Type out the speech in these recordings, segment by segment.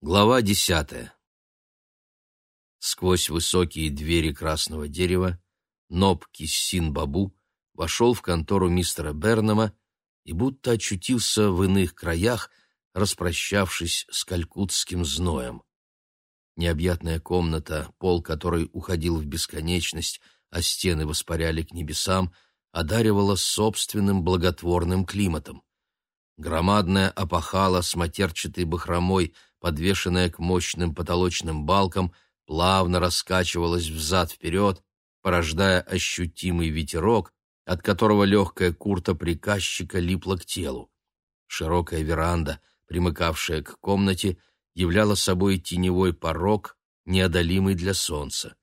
Глава десятая. Сквозь высокие двери красного дерева Ноб Киссин-Бабу вошел в контору мистера Бернама и будто очутился в иных краях, распрощавшись с калькутским зноем. Необъятная комната, пол которой уходил в бесконечность, а стены воспаряли к небесам, одаривала собственным благотворным климатом. Громадная опахала с матерчатой бахромой, подвешенная к мощным потолочным балкам, плавно раскачивалась взад-вперед, порождая ощутимый ветерок, от которого легкая курта приказчика липла к телу. Широкая веранда, примыкавшая к комнате, являла собой теневой порог, неодолимый для солнца.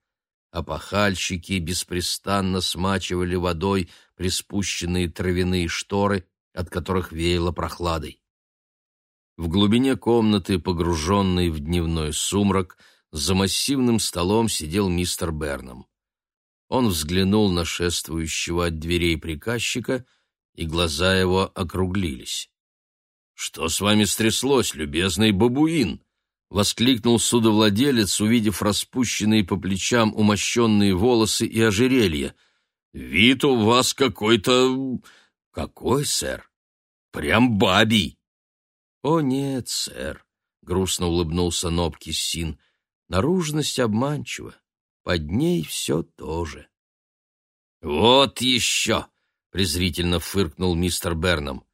Опахальщики беспрестанно смачивали водой приспущенные травяные шторы, от которых веяло прохладой. В глубине комнаты, погруженной в дневной сумрак, за массивным столом сидел мистер Берном. Он взглянул на шествующего от дверей приказчика, и глаза его округлились. «Что с вами стряслось, любезный бабуин?» — воскликнул судовладелец, увидев распущенные по плечам умощенные волосы и ожерелья. «Вид у вас какой-то...» «Какой, сэр?» «Прям бабий!» «О, нет, сэр», — грустно улыбнулся Нобки Син. «Наружность обманчива. Под ней все то же». «Вот еще!» — презрительно фыркнул мистер Берном.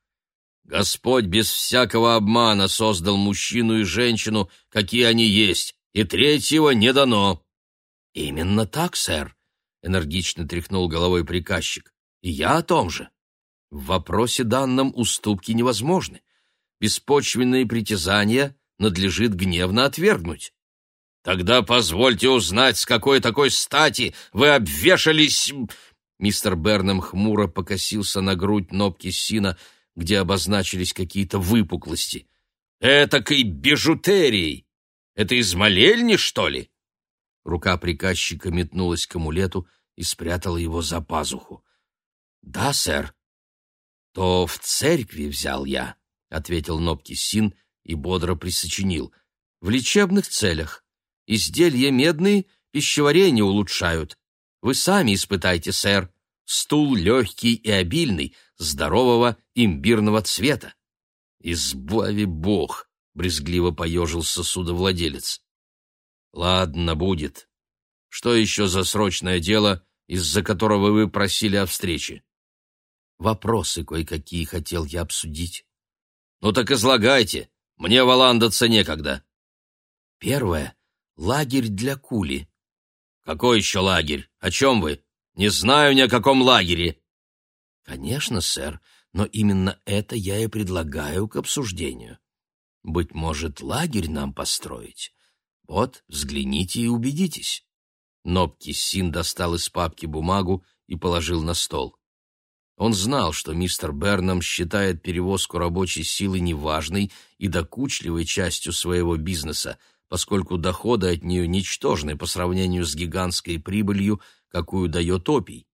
Господь без всякого обмана создал мужчину и женщину, какие они есть, и третьего не дано. — Именно так, сэр, — энергично тряхнул головой приказчик. — И я о том же. В вопросе данном уступки невозможны. Беспочвенные притязания надлежит гневно отвергнуть. Тогда позвольте узнать, с какой такой стати вы обвешались... Мистер Бернем хмуро покосился на грудь Нобки Сина, — где обозначились какие-то выпуклости. «Этакой бижутерией! Это из молельни, что ли?» Рука приказчика метнулась к амулету и спрятала его за пазуху. «Да, сэр». «То в церкви взял я», — ответил Нобки Син и бодро присочинил. «В лечебных целях. Изделия медные пищеварение улучшают. Вы сами испытайте, сэр. Стул легкий и обильный, здорового имбирного цвета. «Избави бог!» — брезгливо поежился судовладелец. «Ладно, будет. Что еще за срочное дело, из-за которого вы просили о встрече?» «Вопросы кое-какие хотел я обсудить». «Ну так излагайте, мне валандаться некогда». «Первое — лагерь для кули». «Какой еще лагерь? О чем вы? Не знаю ни о каком лагере». «Конечно, сэр, но именно это я и предлагаю к обсуждению. Быть может, лагерь нам построить? Вот, взгляните и убедитесь». Нобки Син достал из папки бумагу и положил на стол. Он знал, что мистер Бернам считает перевозку рабочей силы неважной и докучливой частью своего бизнеса, поскольку доходы от нее ничтожны по сравнению с гигантской прибылью, какую дает опий.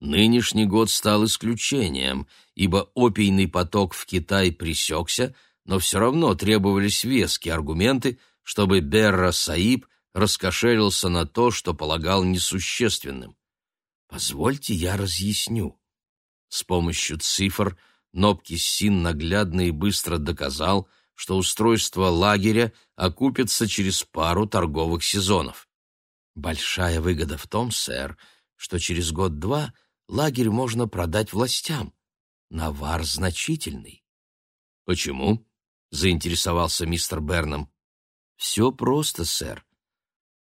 Нынешний год стал исключением, ибо опийный поток в Китай пресекся, но все равно требовались веские аргументы, чтобы Берра Саиб раскошелился на то, что полагал несущественным. Позвольте я разъясню. С помощью цифр Нобки Син наглядно и быстро доказал, что устройство лагеря окупится через пару торговых сезонов. Большая выгода в том, сэр, что через год-два – лагерь можно продать властям. Навар значительный. Почему? заинтересовался мистер Берном. Все просто, сэр.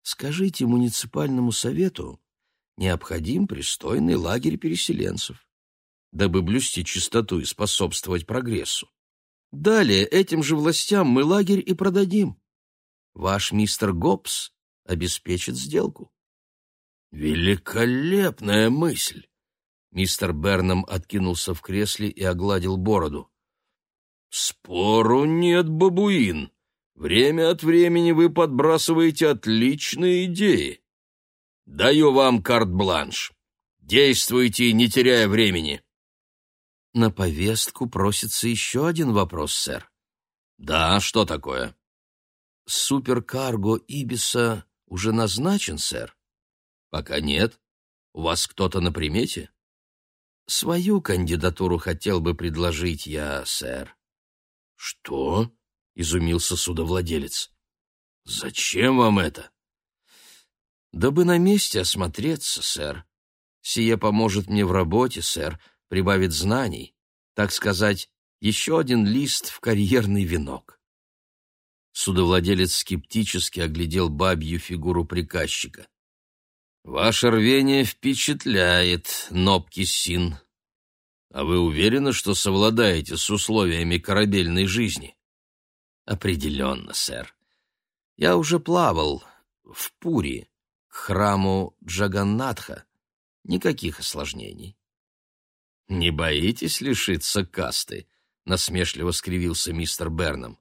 Скажите муниципальному совету, необходим пристойный лагерь переселенцев, дабы блюсти чистоту и способствовать прогрессу. Далее этим же властям мы лагерь и продадим. Ваш мистер Гоббс обеспечит сделку. Великолепная мысль! Мистер Бернам откинулся в кресле и огладил бороду. «Спору нет, бабуин. Время от времени вы подбрасываете отличные идеи. Даю вам карт-бланш. Действуйте, не теряя времени». «На повестку просится еще один вопрос, сэр». «Да, что такое?» суперкарго Ибиса уже назначен, сэр? Пока нет. У вас кто-то на примете? Свою кандидатуру хотел бы предложить я, сэр. Что? изумился судовладелец. Зачем вам это? Дабы на месте осмотреться, сэр. Сие поможет мне в работе, сэр, прибавит знаний, так сказать, еще один лист в карьерный венок. Судовладелец скептически оглядел бабью фигуру приказчика. «Ваше рвение впечатляет, Нопки Син. А вы уверены, что совладаете с условиями корабельной жизни?» «Определенно, сэр. Я уже плавал в Пури, к храму Джаганнатха. Никаких осложнений». «Не боитесь лишиться касты?» — насмешливо скривился мистер Берном.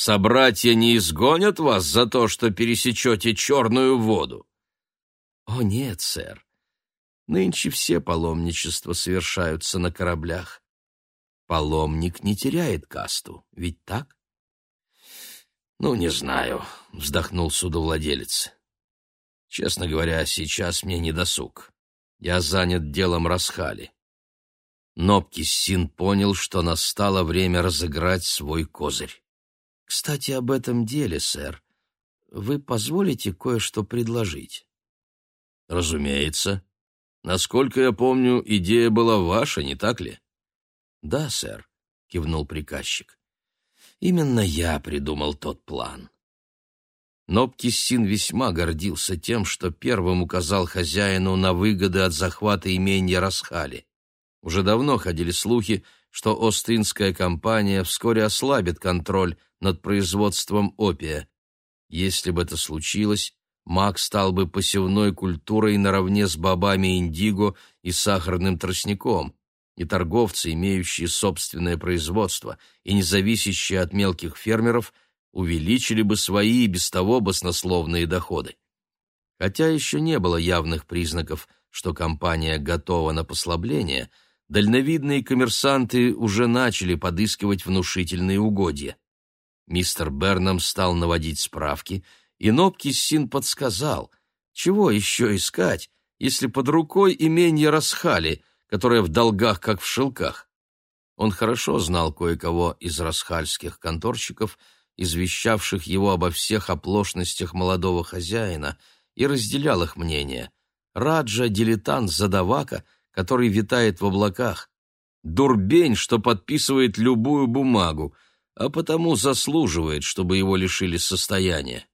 Собратья не изгонят вас за то, что пересечете черную воду? О, нет, сэр. Нынче все паломничества совершаются на кораблях. Паломник не теряет касту, ведь так? Ну, не знаю, вздохнул судовладелец. Честно говоря, сейчас мне не досуг. Я занят делом Расхали. Нопкис понял, что настало время разыграть свой козырь. Кстати, об этом деле, сэр. Вы позволите кое-что предложить? Разумеется. Насколько я помню, идея была ваша, не так ли? Да, сэр, кивнул приказчик. Именно я придумал тот план. Нопкиссин весьма гордился тем, что первым указал хозяину на выгоды от захвата имения Расхали. Уже давно ходили слухи, что Остинская компания вскоре ослабит контроль над производством опия. Если бы это случилось, мак стал бы посевной культурой наравне с бобами индиго и сахарным тростником, и торговцы, имеющие собственное производство и не зависящие от мелких фермеров, увеличили бы свои и без того баснословные доходы. Хотя еще не было явных признаков, что компания готова на послабление, дальновидные коммерсанты уже начали подыскивать внушительные угодья. Мистер Бернам стал наводить справки, и Нопкис подсказал, чего еще искать, если под рукой именье Расхали, которое в долгах, как в шелках. Он хорошо знал кое-кого из расхальских конторщиков, извещавших его обо всех оплошностях молодого хозяина, и разделял их мнение. Раджа — дилетант-задавака, который витает в облаках. Дурбень, что подписывает любую бумагу — а потому заслуживает, чтобы его лишили состояния.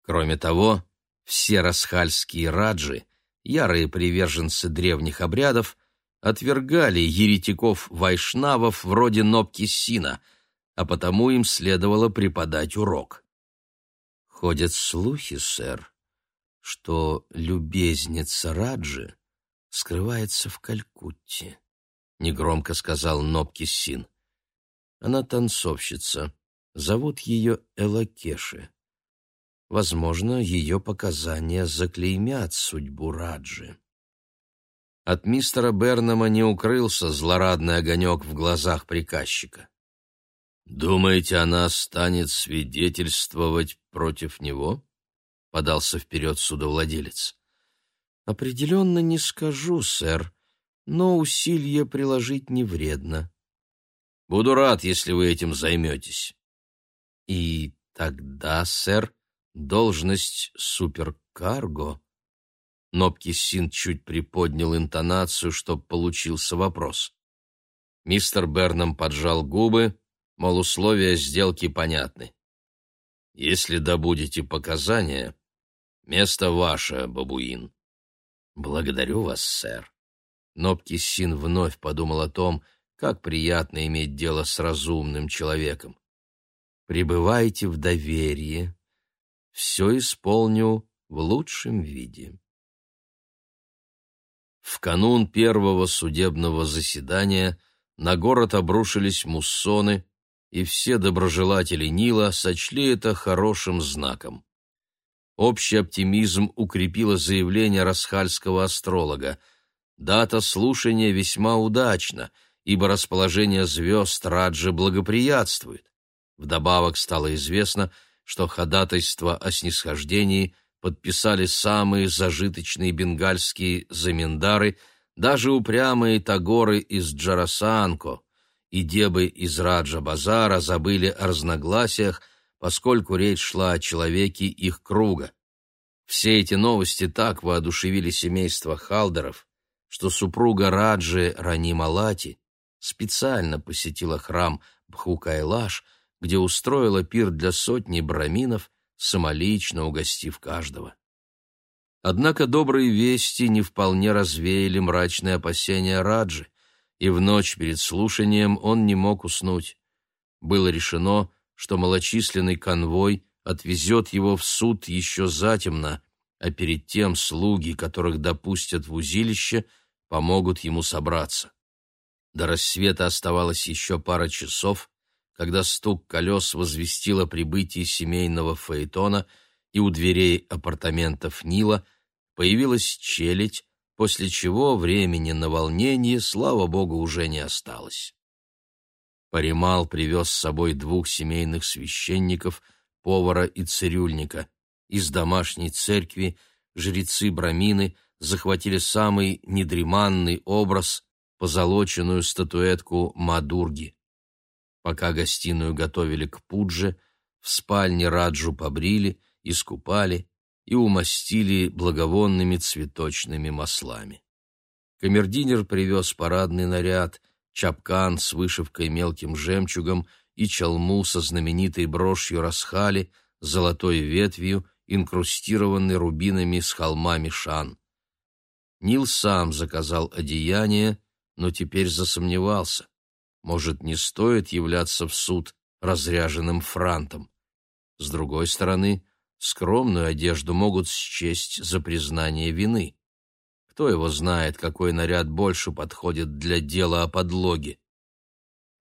Кроме того, все расхальские раджи, ярые приверженцы древних обрядов, отвергали еретиков-вайшнавов вроде Нопки Сина, а потому им следовало преподать урок. Ходят слухи, сэр, что любезница Раджи скрывается в Калькутте, негромко сказал Нопки Син. Она танцовщица. Зовут ее Элакеши. Возможно, ее показания заклеймят судьбу Раджи. От мистера Бернама не укрылся злорадный огонек в глазах приказчика. «Думаете, она станет свидетельствовать против него?» — подался вперед судовладелец. «Определенно не скажу, сэр, но усилия приложить не вредно. Буду рад, если вы этим займетесь. И тогда, сэр, должность суперкарго. Нопкисин чуть приподнял интонацию, чтоб получился вопрос. Мистер Бернам поджал губы, мол, условия сделки понятны. Если добудете показания, место ваше, бабуин. Благодарю вас, сэр. Нопкисин вновь подумал о том, как приятно иметь дело с разумным человеком. Пребывайте в доверии. Все исполню в лучшем виде. В канун первого судебного заседания на город обрушились муссоны, и все доброжелатели Нила сочли это хорошим знаком. Общий оптимизм укрепило заявление расхальского астролога. Дата слушания весьма удачна — ибо расположение звезд Раджи благоприятствует. Вдобавок стало известно, что ходатайство о снисхождении подписали самые зажиточные бенгальские заминдары, даже упрямые тагоры из Джарасанко и дебы из Раджа-базара забыли о разногласиях, поскольку речь шла о человеке их круга. Все эти новости так воодушевили семейство Халдеров, что супруга Раджи Рани Малати специально посетила храм Бхукайлаш, где устроила пир для сотни браминов, самолично угостив каждого. Однако добрые вести не вполне развеяли мрачные опасения Раджи, и в ночь перед слушанием он не мог уснуть. Было решено, что малочисленный конвой отвезет его в суд еще затемно, а перед тем слуги, которых допустят в узилище, помогут ему собраться. До рассвета оставалось еще пара часов, когда стук колес возвестил о прибытии семейного фаэтона, и у дверей апартаментов Нила появилась челядь, после чего времени на волнение, слава богу, уже не осталось. Паримал привез с собой двух семейных священников, повара и цирюльника. Из домашней церкви жрецы-брамины захватили самый недреманный образ, позолоченную статуэтку Мадурги. Пока гостиную готовили к пудже, в спальне Раджу побрили, искупали и умастили благовонными цветочными маслами. Камердинер привез парадный наряд, чапкан с вышивкой мелким жемчугом и чалму со знаменитой брошью Расхали, золотой ветвью, инкрустированной рубинами с холмами Шан. Нил сам заказал одеяние, но теперь засомневался. Может, не стоит являться в суд разряженным франтом. С другой стороны, скромную одежду могут счесть за признание вины. Кто его знает, какой наряд больше подходит для дела о подлоге?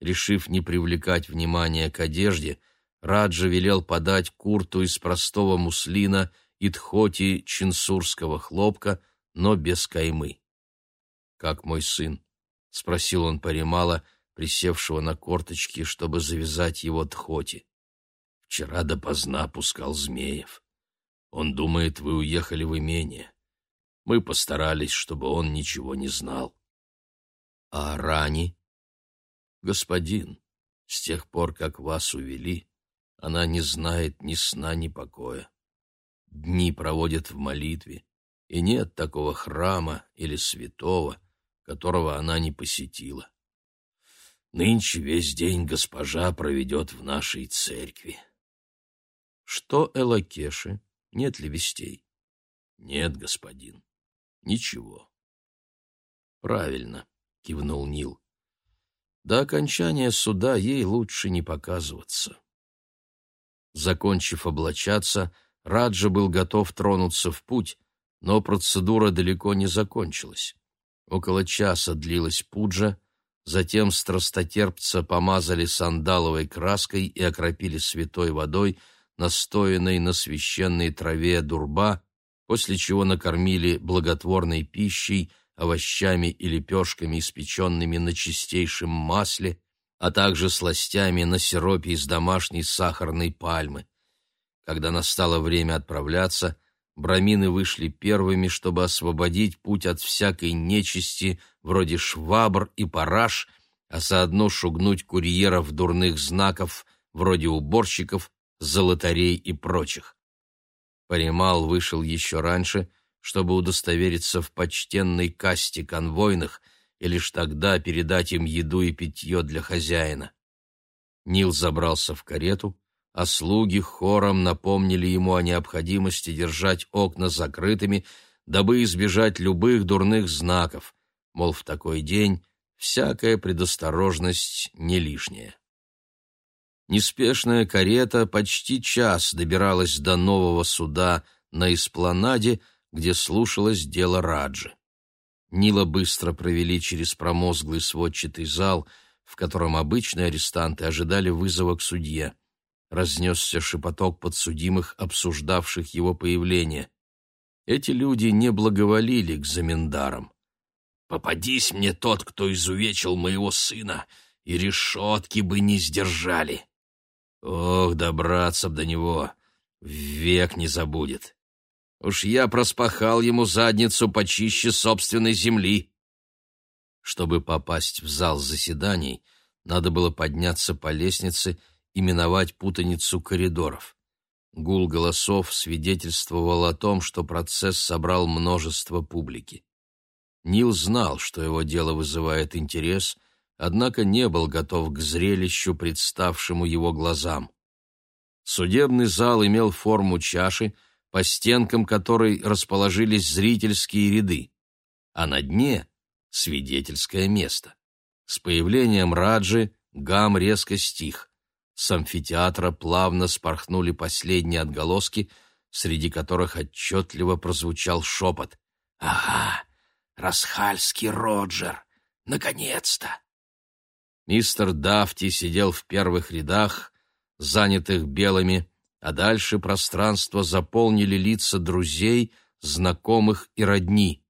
Решив не привлекать внимания к одежде, Раджа велел подать курту из простого муслина и тхоти чинсурского хлопка, но без каймы. «Как мой сын?» — спросил он Паримала, присевшего на корточки, чтобы завязать его тхоти. «Вчера допоздна пускал Змеев. Он думает, вы уехали в имение. Мы постарались, чтобы он ничего не знал». «А Рани?» «Господин, с тех пор, как вас увели, она не знает ни сна, ни покоя. Дни проводит в молитве, и нет такого храма или святого, которого она не посетила. Нынче весь день госпожа проведет в нашей церкви. Что Элакеши? Нет ли вестей? Нет, господин. Ничего. Правильно, кивнул Нил. До окончания суда ей лучше не показываться. Закончив облачаться, Раджа был готов тронуться в путь, но процедура далеко не закончилась. Около часа длилась пуджа, затем страстотерпца помазали сандаловой краской и окропили святой водой, настоянной на священной траве дурба, после чего накормили благотворной пищей, овощами и лепешками, испеченными на чистейшем масле, а также сластями на сиропе из домашней сахарной пальмы. Когда настало время отправляться, брамины вышли первыми, чтобы освободить путь от всякой нечисти, вроде швабр и параж, а заодно шугнуть курьеров дурных знаков, вроде уборщиков, золотарей и прочих. Паримал вышел еще раньше, чтобы удостовериться в почтенной касте конвойных, и лишь тогда передать им еду и питье для хозяина. Нил забрался в карету, а слуги хором напомнили ему о необходимости держать окна закрытыми, дабы избежать любых дурных знаков, мол, в такой день всякая предосторожность не лишняя. Неспешная карета почти час добиралась до нового суда на Эспланаде, где слушалось дело Раджи. Нила быстро провели через промозглый сводчатый зал, в котором обычные арестанты ожидали вызова к судье. Разнесся шепоток подсудимых, обсуждавших его появление. Эти люди не благоволили к замендарам. «Попадись мне тот, кто изувечил моего сына, и решетки бы не сдержали!» Ох, добраться б до него, век не забудет. Уж я проспахал ему задницу почище собственной земли. Чтобы попасть в зал заседаний, надо было подняться по лестнице и миновать путаницу коридоров. Гул голосов свидетельствовал о том, что процесс собрал множество публики. Нил знал, что его дело вызывает интерес, однако не был готов к зрелищу, представшему его глазам. Судебный зал имел форму чаши, по стенкам которой расположились зрительские ряды, а на дне — свидетельское место. С появлением Раджи гам резко стих. С амфитеатра плавно спорхнули последние отголоски, среди которых отчетливо прозвучал шепот. «Ага, Расхальский Роджер! Наконец-то!» Мистер Дафти сидел в первых рядах, занятых белыми, а дальше пространство заполнили лица друзей, знакомых и родни.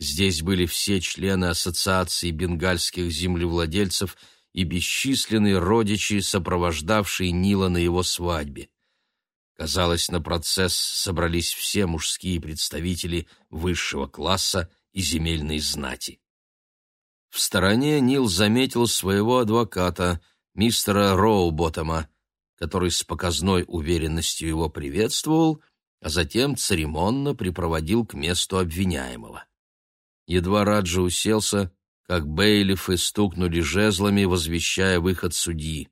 Здесь были все члены Ассоциации бенгальских землевладельцев и бесчисленные родичи, сопровождавшие Нила на его свадьбе. Казалось, на процесс собрались все мужские представители высшего класса и земельной знати. В стороне Нил заметил своего адвоката, мистера Роуботома, который с показной уверенностью его приветствовал, а затем церемонно припроводил к месту обвиняемого. Едва Раджа уселся, как бейлифы стукнули жезлами, возвещая выход судьи.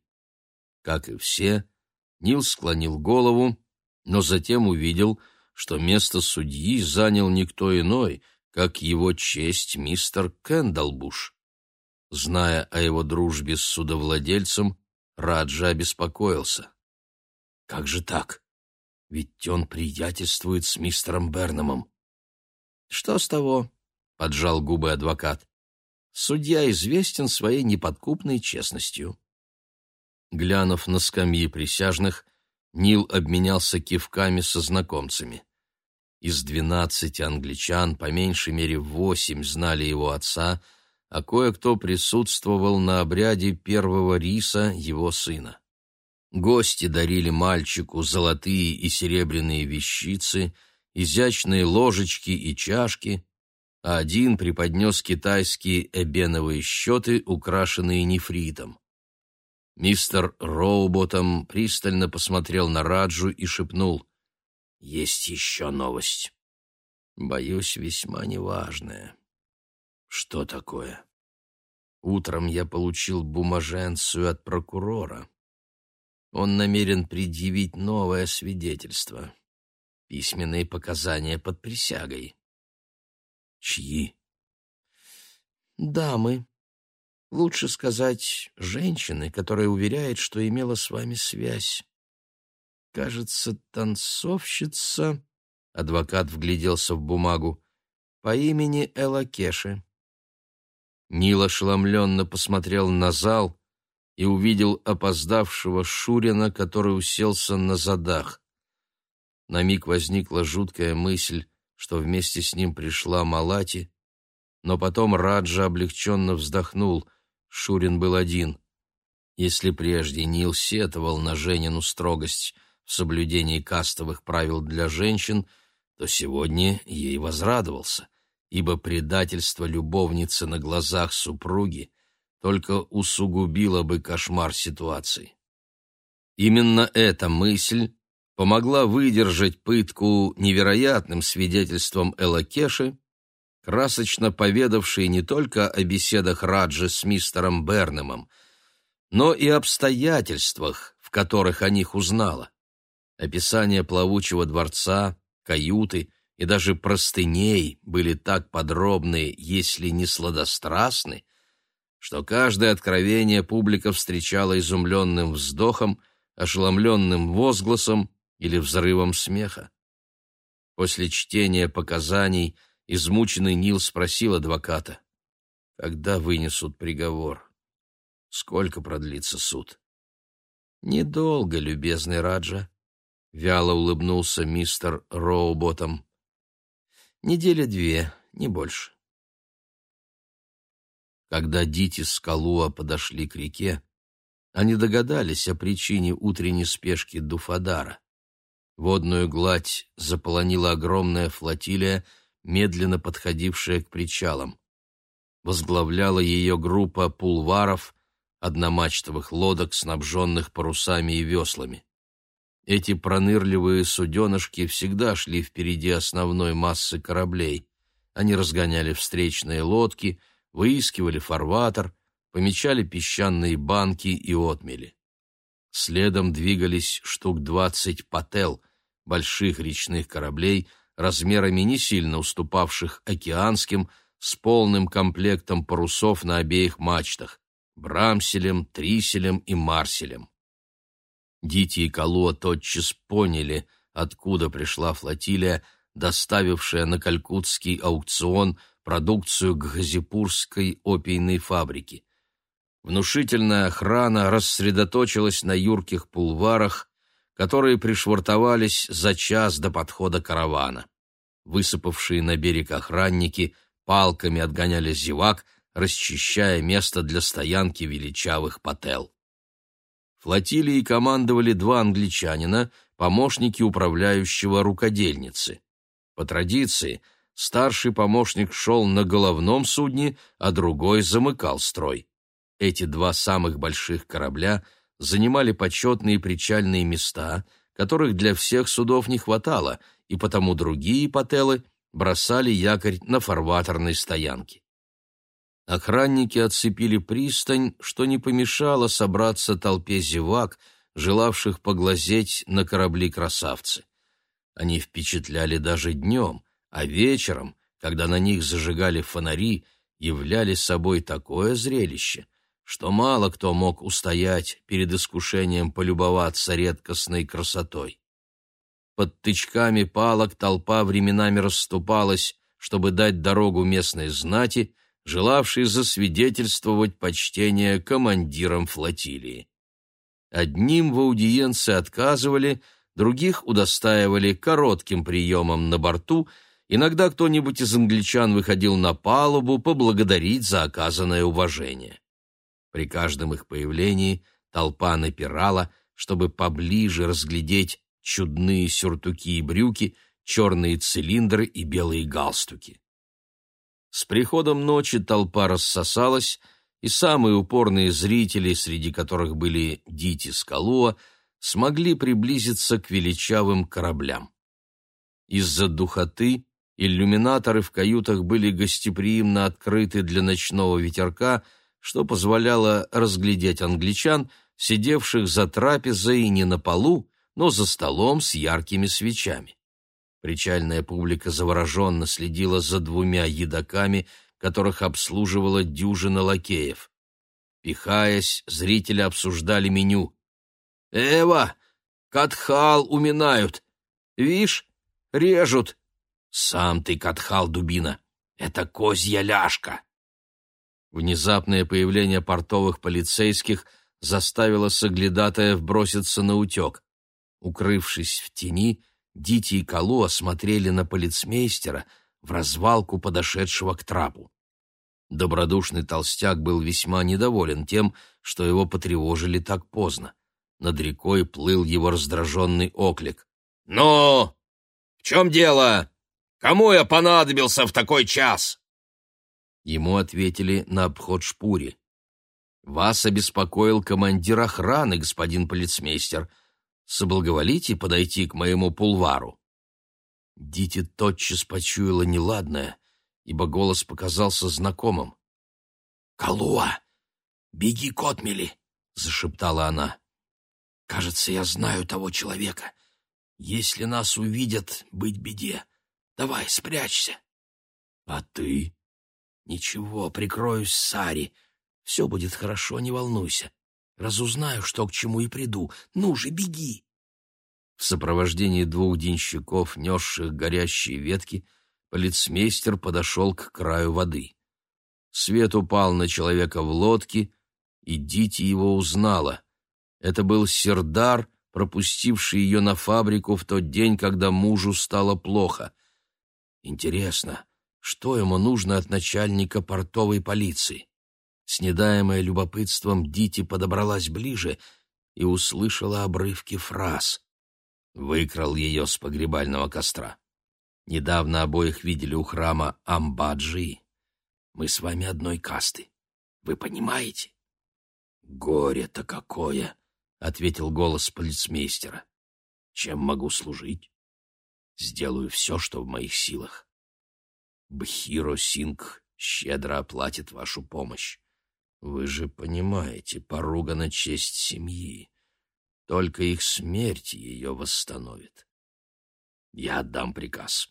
Как и все, Нил склонил голову, но затем увидел, что место судьи занял никто иной, как его честь мистер Кэндалбуш. Зная о его дружбе с судовладельцем, Раджа обеспокоился. «Как же так? Ведь он приятельствует с мистером Бернамом». «Что с того?» — поджал губы адвокат. «Судья известен своей неподкупной честностью». Глянув на скамьи присяжных, Нил обменялся кивками со знакомцами. Из двенадцати англичан по меньшей мере восемь знали его отца — а кое-кто присутствовал на обряде первого риса его сына. Гости дарили мальчику золотые и серебряные вещицы, изящные ложечки и чашки, а один преподнес китайские эбеновые счеты, украшенные нефритом. Мистер Роуботом пристально посмотрел на Раджу и шепнул «Есть еще новость. Боюсь, весьма неважная». Что такое? Утром я получил бумаженцию от прокурора. Он намерен предъявить новое свидетельство. Письменные показания под присягой. Чьи? Дамы. Лучше сказать, женщины, которая уверяет, что имела с вами связь. Кажется, танцовщица... Адвокат вгляделся в бумагу. По имени Элла Кеши. Нил ошеломленно посмотрел на зал и увидел опоздавшего Шурина, который уселся на задах. На миг возникла жуткая мысль, что вместе с ним пришла Малати, но потом Раджа облегченно вздохнул. Шурин был один. Если прежде Нил сетовал на Женину строгость в соблюдении кастовых правил для женщин, то сегодня ей возрадовался ибо предательство любовницы на глазах супруги только усугубило бы кошмар ситуации. Именно эта мысль помогла выдержать пытку невероятным свидетельством Элакеши, красочно поведавшей не только о беседах Раджи с мистером Бернемом, но и обстоятельствах, в которых о них узнала. Описание плавучего дворца, каюты и даже простыней были так подробны, если не сладострастны, что каждое откровение публика встречала изумленным вздохом, ошеломленным возгласом или взрывом смеха. После чтения показаний измученный Нил спросил адвоката, когда вынесут приговор, сколько продлится суд. «Недолго, любезный Раджа», — вяло улыбнулся мистер Роуботом. Недели две, не больше. Когда Дити с Калуа подошли к реке, они догадались о причине утренней спешки Дуфадара. Водную гладь заполонила огромная флотилия, медленно подходившая к причалам. Возглавляла ее группа пулваров, одномачтовых лодок, снабженных парусами и веслами. Эти пронырливые суденышки всегда шли впереди основной массы кораблей. Они разгоняли встречные лодки, выискивали фарватер, помечали песчаные банки и отмели. Следом двигались штук двадцать пател, больших речных кораблей, размерами не сильно уступавших океанским, с полным комплектом парусов на обеих мачтах — брамселем, триселем и марселем. Дити и Калуа тотчас поняли, откуда пришла флотилия, доставившая на калькутский аукцион продукцию Газипурской опийной фабрики. Внушительная охрана рассредоточилась на юрких пулварах, которые пришвартовались за час до подхода каравана. Высыпавшие на берег охранники палками отгоняли зевак, расчищая место для стоянки величавых потел. Флотилией командовали два англичанина, помощники управляющего рукодельницы. По традиции, старший помощник шел на головном судне, а другой замыкал строй. Эти два самых больших корабля занимали почетные причальные места, которых для всех судов не хватало, и потому другие потелы бросали якорь на фарватерной стоянке. Охранники отцепили пристань, что не помешало собраться толпе зевак, желавших поглазеть на корабли-красавцы. Они впечатляли даже днем, а вечером, когда на них зажигали фонари, являли собой такое зрелище, что мало кто мог устоять перед искушением полюбоваться редкостной красотой. Под тычками палок толпа временами расступалась, чтобы дать дорогу местной знати — желавший засвидетельствовать почтение командирам флотилии. Одним в аудиенции отказывали, других удостаивали коротким приемом на борту, иногда кто-нибудь из англичан выходил на палубу поблагодарить за оказанное уважение. При каждом их появлении толпа напирала, чтобы поближе разглядеть чудные сюртуки и брюки, черные цилиндры и белые галстуки. С приходом ночи толпа рассосалась, и самые упорные зрители, среди которых были Дити Скалуа, смогли приблизиться к величавым кораблям. Из-за духоты иллюминаторы в каютах были гостеприимно открыты для ночного ветерка, что позволяло разглядеть англичан, сидевших за трапезой не на полу, но за столом с яркими свечами. Причальная публика завороженно следила за двумя едоками, которых обслуживала дюжина лакеев. Пихаясь, зрители обсуждали меню. «Эва, катхал уминают! Вишь, режут!» «Сам ты, катхал, дубина! Это козья ляжка!» Внезапное появление портовых полицейских заставило соглядатая броситься на утек. Укрывшись в тени, Дити и Калуа смотрели на полицмейстера в развалку подошедшего к трапу. Добродушный толстяк был весьма недоволен тем, что его потревожили так поздно. Над рекой плыл его раздраженный оклик. «Ну, в чем дело? Кому я понадобился в такой час?» Ему ответили на обход шпури. «Вас обеспокоил командир охраны, господин полицмейстер соблаговолите подойти к моему пулвару». Дити тотчас почуяла неладное, ибо голос показался знакомым. «Калуа, беги к отмели!» — зашептала она. «Кажется, я знаю того человека. Если нас увидят, быть беде. Давай, спрячься». «А ты?» «Ничего, прикроюсь Сари. Все будет хорошо, не волнуйся. Разузнаю, что к чему и приду. Ну же, беги!» В сопровождении двух денщиков, несших горящие ветки, полицмейстер подошел к краю воды. Свет упал на человека в лодке, и Дити его узнала. Это был Сердар, пропустивший ее на фабрику в тот день, когда мужу стало плохо. Интересно, что ему нужно от начальника портовой полиции? Снедаемая любопытством, Дити подобралась ближе и услышала обрывки фраз. Выкрал ее с погребального костра. Недавно обоих видели у храма Амбаджи. Мы с вами одной касты. Вы понимаете? Горе-то какое! — ответил голос полицмейстера. Чем могу служить? Сделаю все, что в моих силах. Бхиро Синг щедро оплатит вашу помощь. Вы же понимаете, поругана честь семьи. Только их смерть ее восстановит. Я отдам приказ.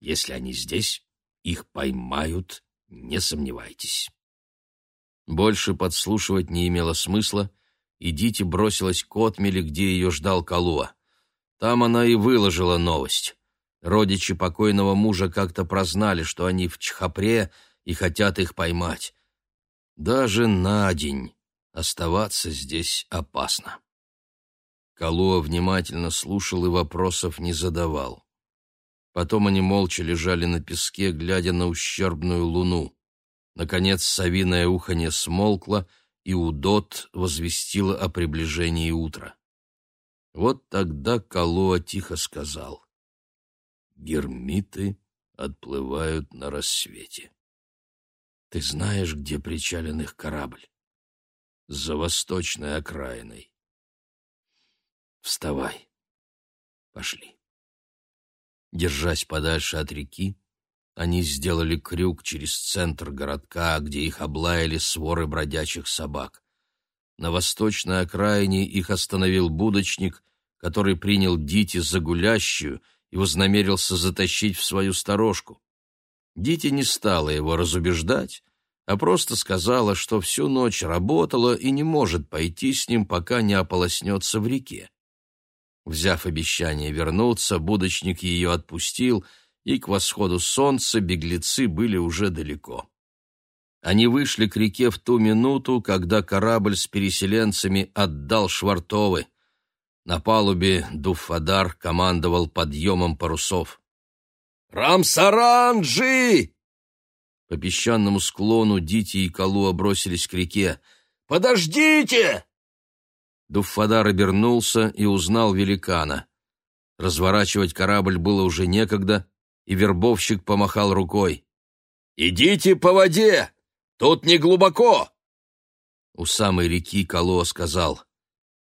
Если они здесь, их поймают, не сомневайтесь. Больше подслушивать не имело смысла, и Дити бросилась к отмели, где ее ждал Калуа. Там она и выложила новость. Родичи покойного мужа как-то прознали, что они в Чхапре и хотят их поймать. Даже на день оставаться здесь опасно. Калуа внимательно слушал и вопросов не задавал. Потом они молча лежали на песке, глядя на ущербную луну. Наконец совиное уханье смолкло, и Удот возвестила о приближении утра. Вот тогда Калуа тихо сказал гермиты отплывают на рассвете. Ты знаешь, где причален их корабль? За восточной окраиной. Вставай. Пошли. Держась подальше от реки, они сделали крюк через центр городка, где их облаяли своры бродячих собак. На восточной окраине их остановил будочник, который принял Дити за гулящую и вознамерился затащить в свою сторожку. Дити не стала его разубеждать, а просто сказала, что всю ночь работала и не может пойти с ним, пока не ополоснется в реке. Взяв обещание вернуться, будочник ее отпустил, и к восходу солнца беглецы были уже далеко. Они вышли к реке в ту минуту, когда корабль с переселенцами отдал швартовы — на палубе Дуфадар командовал подъемом парусов. «Рамсаранджи!» По песчаному склону Дити и Калуа бросились к реке. «Подождите!» Дуфадар обернулся и узнал великана. Разворачивать корабль было уже некогда, и вербовщик помахал рукой. «Идите по воде! Тут не глубоко!» У самой реки Калуа сказал —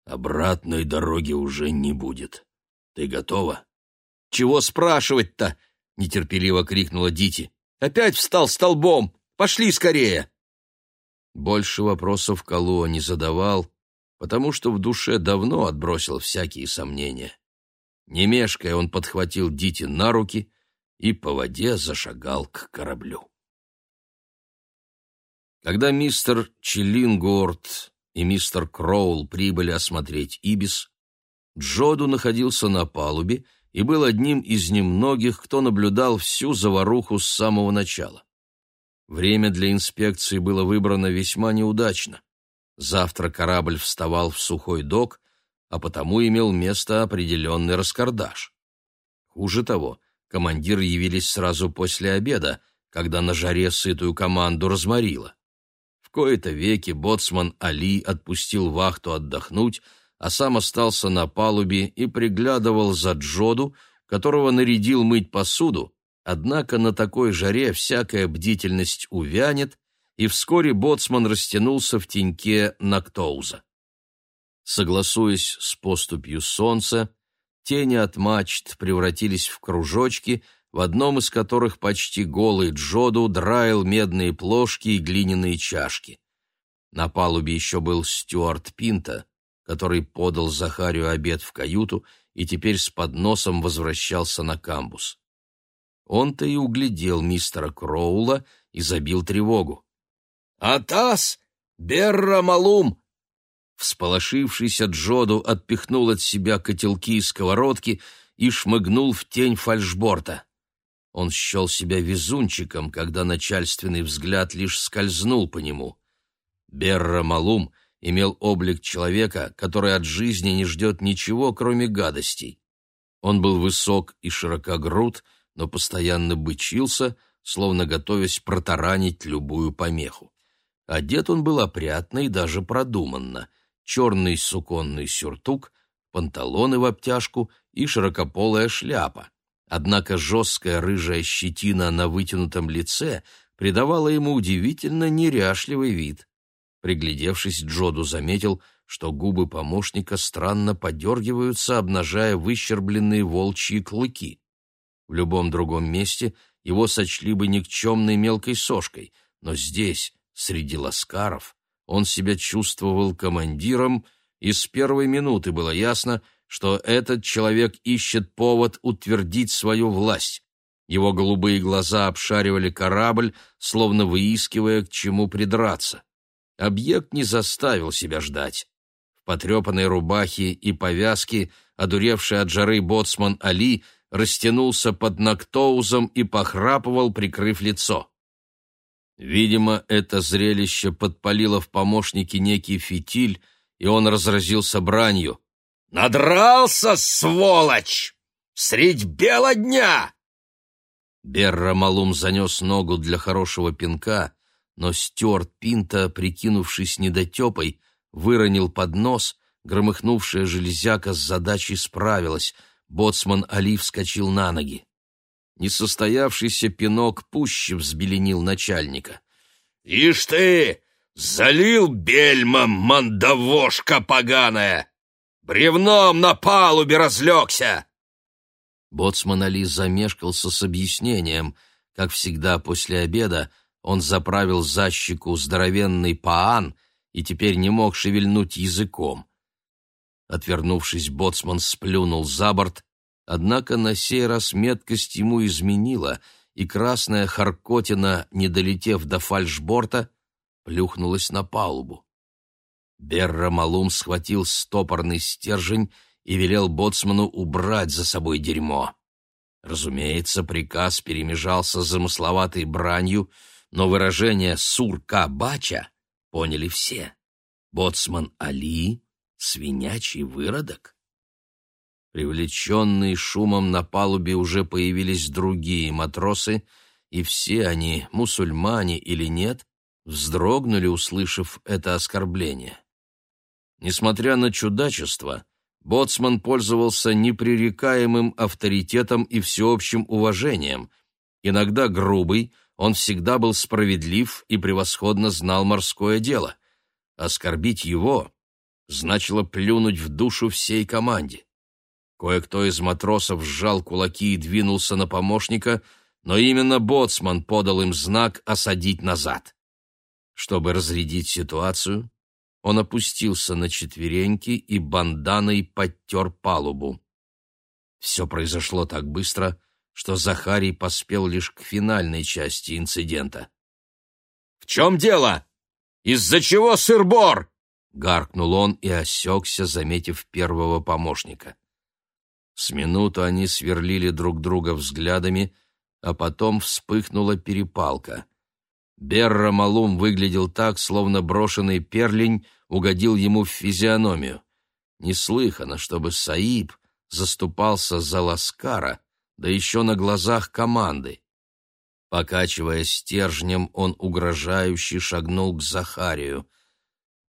Обратной дороги уже не будет. Ты готова? Чего спрашивать-то? Нетерпеливо крикнула Дити. Опять встал столбом. Пошли скорее. Больше вопросов Калуа не задавал, потому что в душе давно отбросил всякие сомнения. Не мешкая, он подхватил Дити на руки и по воде зашагал к кораблю. Когда мистер Челлингорд и мистер Кроул прибыли осмотреть Ибис, Джоду находился на палубе и был одним из немногих, кто наблюдал всю заваруху с самого начала. Время для инспекции было выбрано весьма неудачно. Завтра корабль вставал в сухой док, а потому имел место определенный раскардаш. Хуже того, командиры явились сразу после обеда, когда на жаре сытую команду разморило кои-то веки боцман Али отпустил вахту отдохнуть, а сам остался на палубе и приглядывал за Джоду, которого нарядил мыть посуду, однако на такой жаре всякая бдительность увянет, и вскоре боцман растянулся в теньке Нактоуза. Согласуясь с поступью солнца, тени от мачт превратились в кружочки — в одном из которых почти голый Джоду драил медные плошки и глиняные чашки. На палубе еще был Стюарт Пинта, который подал Захарию обед в каюту и теперь с подносом возвращался на камбус. Он-то и углядел мистера Кроула и забил тревогу. «Атас! Берра Малум!» Всполошившийся Джоду отпихнул от себя котелки и сковородки и шмыгнул в тень фальшборта. Он счел себя везунчиком, когда начальственный взгляд лишь скользнул по нему. Берра Малум имел облик человека, который от жизни не ждет ничего, кроме гадостей. Он был высок и широкогруд, но постоянно бычился, словно готовясь протаранить любую помеху. Одет он был опрятно и даже продуманно. Черный суконный сюртук, панталоны в обтяжку и широкополая шляпа. Однако жесткая рыжая щетина на вытянутом лице придавала ему удивительно неряшливый вид. Приглядевшись, Джоду заметил, что губы помощника странно подергиваются, обнажая выщербленные волчьи клыки. В любом другом месте его сочли бы никчемной мелкой сошкой, но здесь, среди ласкаров, он себя чувствовал командиром, и с первой минуты было ясно, что этот человек ищет повод утвердить свою власть. Его голубые глаза обшаривали корабль, словно выискивая, к чему придраться. Объект не заставил себя ждать. В потрепанной рубахе и повязке, одуревший от жары боцман Али, растянулся под Нактоузом и похрапывал, прикрыв лицо. Видимо, это зрелище подпалило в помощнике некий фитиль, и он разразился бранью. «Надрался, сволочь! Средь бела дня!» Берра Малум занес ногу для хорошего пинка, но Стюарт Пинта, прикинувшись недотепой, выронил поднос, громыхнувшая железяка с задачей справилась, боцман Али вскочил на ноги. Несостоявшийся пинок пуще взбеленил начальника. «Ишь ты! Залил бельмом, мандавошка поганая! Бревном на палубе разлегся!» Боцман Али замешкался с объяснением. Как всегда после обеда он заправил за щеку здоровенный паан и теперь не мог шевельнуть языком. Отвернувшись, боцман сплюнул за борт Однако на сей раз меткость ему изменила, и красная Харкотина, не долетев до фальшборта, плюхнулась на палубу. Берра Малум схватил стопорный стержень и велел боцману убрать за собой дерьмо. Разумеется, приказ перемежался замысловатой бранью, но выражение «сурка бача» поняли все. Боцман Али — свинячий выродок. Привлеченные шумом на палубе уже появились другие матросы, и все они, мусульмане или нет, вздрогнули, услышав это оскорбление. Несмотря на чудачество, боцман пользовался непререкаемым авторитетом и всеобщим уважением. Иногда грубый, он всегда был справедлив и превосходно знал морское дело. Оскорбить его значило плюнуть в душу всей команде. Кое-кто из матросов сжал кулаки и двинулся на помощника, но именно боцман подал им знак осадить назад. Чтобы разрядить ситуацию, он опустился на четвереньки и банданой подтер палубу. Все произошло так быстро, что Захарий поспел лишь к финальной части инцидента. «В чем дело? Из-за чего сыр-бор?» — гаркнул он и осекся, заметив первого помощника. С минуту они сверлили друг друга взглядами, а потом вспыхнула перепалка. Берра Малум выглядел так, словно брошенный перлень угодил ему в физиономию. Неслыханно, чтобы Саиб заступался за Ласкара, да еще на глазах команды. Покачивая стержнем, он угрожающе шагнул к Захарию.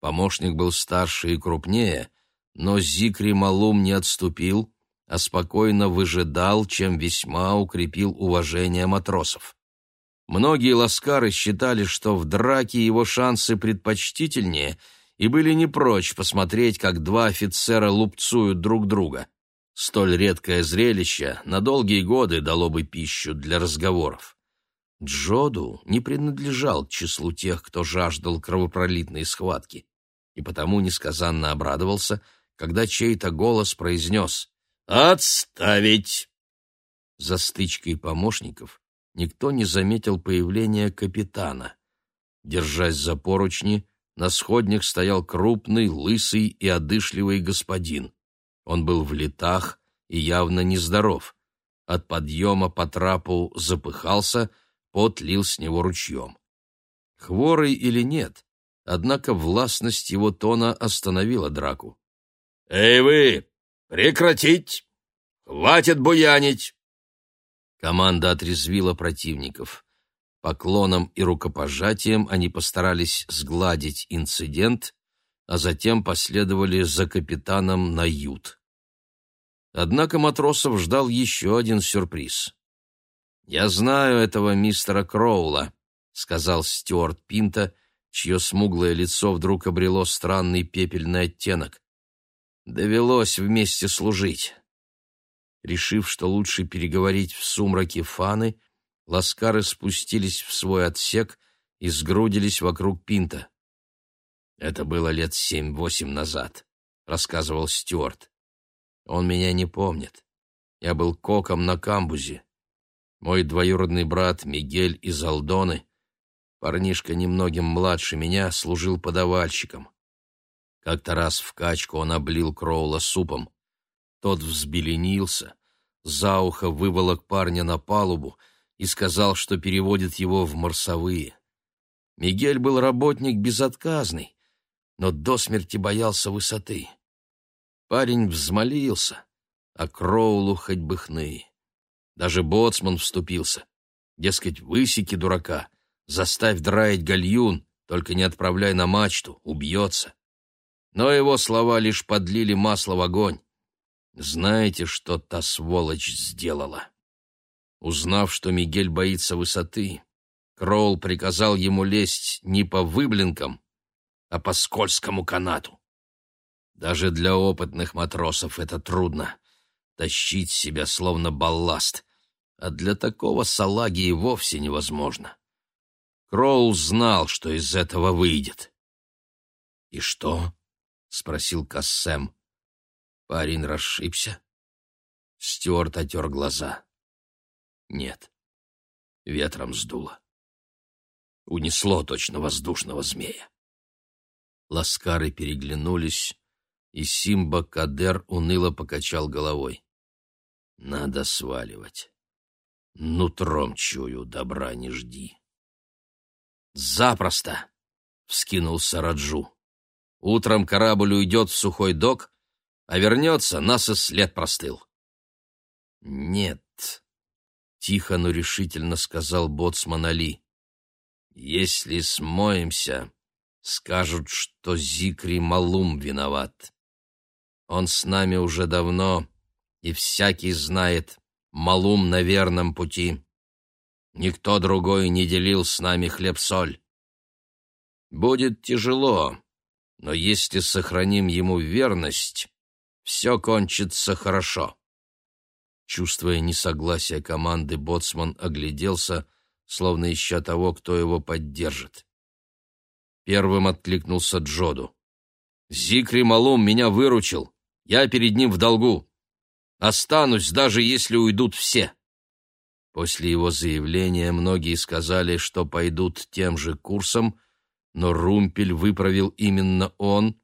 Помощник был старше и крупнее, но Зикри Малум не отступил, а спокойно выжидал, чем весьма укрепил уважение матросов. Многие ласкары считали, что в драке его шансы предпочтительнее, и были не прочь посмотреть, как два офицера лупцуют друг друга. Столь редкое зрелище на долгие годы дало бы пищу для разговоров. Джоду не принадлежал к числу тех, кто жаждал кровопролитной схватки, и потому несказанно обрадовался, когда чей-то голос произнес «Отставить!» За стычкой помощников никто не заметил появления капитана. Держась за поручни, на сходнях стоял крупный, лысый и одышливый господин. Он был в летах и явно нездоров. От подъема по трапу запыхался, пот лил с него ручьем. Хворый или нет, однако властность его тона остановила драку. «Эй вы, «Прекратить! Хватит буянить!» Команда отрезвила противников. Поклоном и рукопожатием они постарались сгладить инцидент, а затем последовали за капитаном на ют. Однако матросов ждал еще один сюрприз. «Я знаю этого мистера Кроула», — сказал Стюарт Пинта, чье смуглое лицо вдруг обрело странный пепельный оттенок. «Довелось вместе служить». Решив, что лучше переговорить в сумраке фаны, ласкары спустились в свой отсек и сгрудились вокруг Пинта. «Это было лет семь-восемь назад», — рассказывал Стюарт. «Он меня не помнит. Я был коком на камбузе. Мой двоюродный брат Мигель из Алдоны, парнишка немногим младше меня, служил подавальщиком. Как-то раз в качку он облил Кроула супом. Тот взбеленился, за ухо выволок парня на палубу и сказал, что переводит его в марсовые. Мигель был работник безотказный, но до смерти боялся высоты. Парень взмолился, а Кроулу хоть бы хны. Даже боцман вступился. Дескать, высеки дурака, заставь драить гальюн, только не отправляй на мачту, убьется. Но его слова лишь подлили масло в огонь. Знаете, что та сволочь сделала? Узнав, что Мигель боится высоты, Кроул приказал ему лезть не по выблинкам, а по скользкому канату. Даже для опытных матросов это трудно тащить себя словно балласт, а для такого салаги и вовсе невозможно. Кроул знал, что из этого выйдет. «И что?» — спросил Кассем. Парень расшибся. Стюарт отер глаза. «Нет, ветром сдуло. Унесло точно воздушного змея». Ласкары переглянулись, и Симба Кадер уныло покачал головой. «Надо сваливать. Нутром чую, добра не жди». «Запросто!» — вскинулся Раджу. «Утром корабль уйдет в сухой док, а вернется, нас и след простыл». «Нет», — тихо, но решительно сказал боцман Али. «Если смоемся, скажут, что Зикри Малум виноват. Он с нами уже давно, и всякий знает, Малум на верном пути. Никто другой не делил с нами хлеб-соль. Будет тяжело, но если сохраним ему верность, все кончится хорошо. Чувствуя несогласие команды, боцман огляделся, словно ища того, кто его поддержит. Первым откликнулся Джоду. «Зикри Малум меня выручил. Я перед ним в долгу. Останусь, даже если уйдут все». После его заявления многие сказали, что пойдут тем же курсом, но Румпель выправил именно он,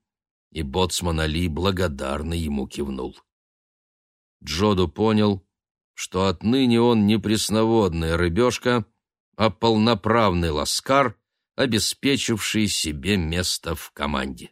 и боцман Али благодарно ему кивнул. Джоду понял, что отныне он не пресноводная рыбешка, а полноправный ласкар, обеспечивший себе место в команде.